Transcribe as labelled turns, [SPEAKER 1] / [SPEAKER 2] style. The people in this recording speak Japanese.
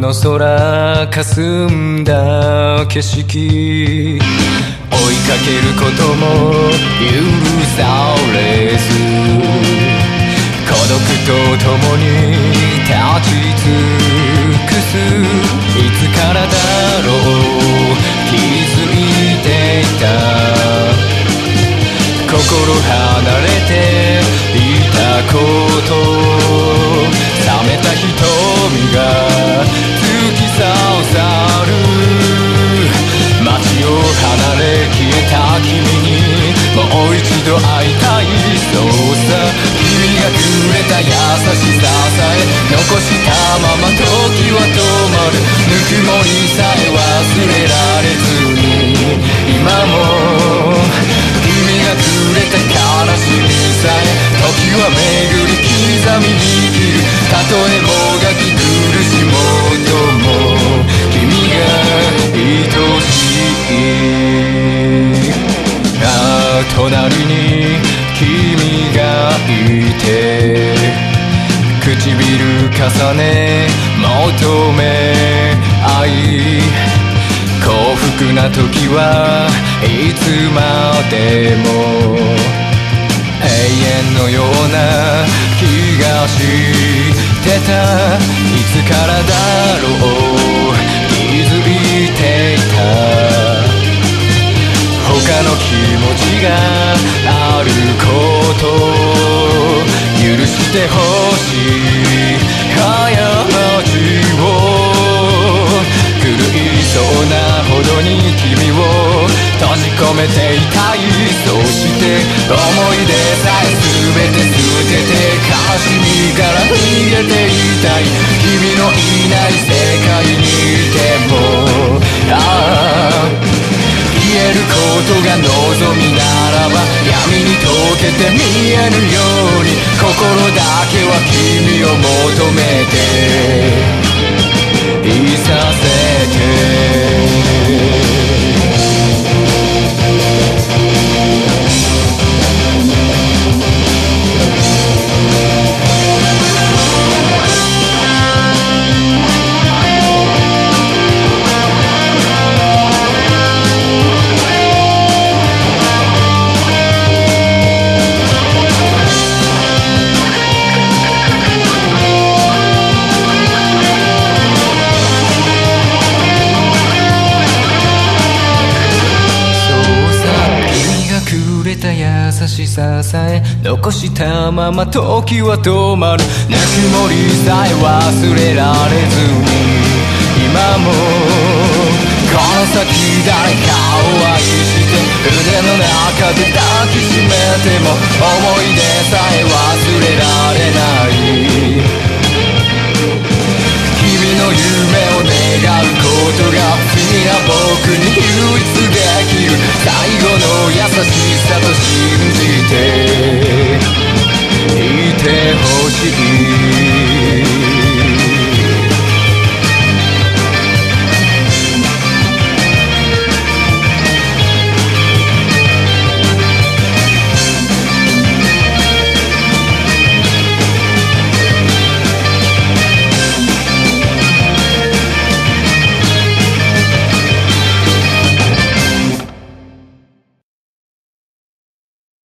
[SPEAKER 1] の空霞んだ景色。追いかけることも許されず。孤独と共に立ち尽くす。いつからだろう。気づいていた。心離れていたこと。冷めた瞳が会いたい。そうさ君がくれた優しさ。重ね求め合い幸福な時はいつまでも永遠のような気がしてた。いつからだろう気づいていた。他の気持ちがあること許してほしい。ていたいそして思い出さえ全て捨てて悲しみから逃げていたい君のいない世界にいてもああ言えることが望みならば闇に溶けて見えぬように心だけは君を求めていさせてしささえ残したまま時は止まるぬくもりさえ忘れられずに今もこの先誰かを愛して腕の中で抱きしめても思い出さえ忘れられない君の夢を願うことが不思議な僕に唯一できる最後の優しさと信じ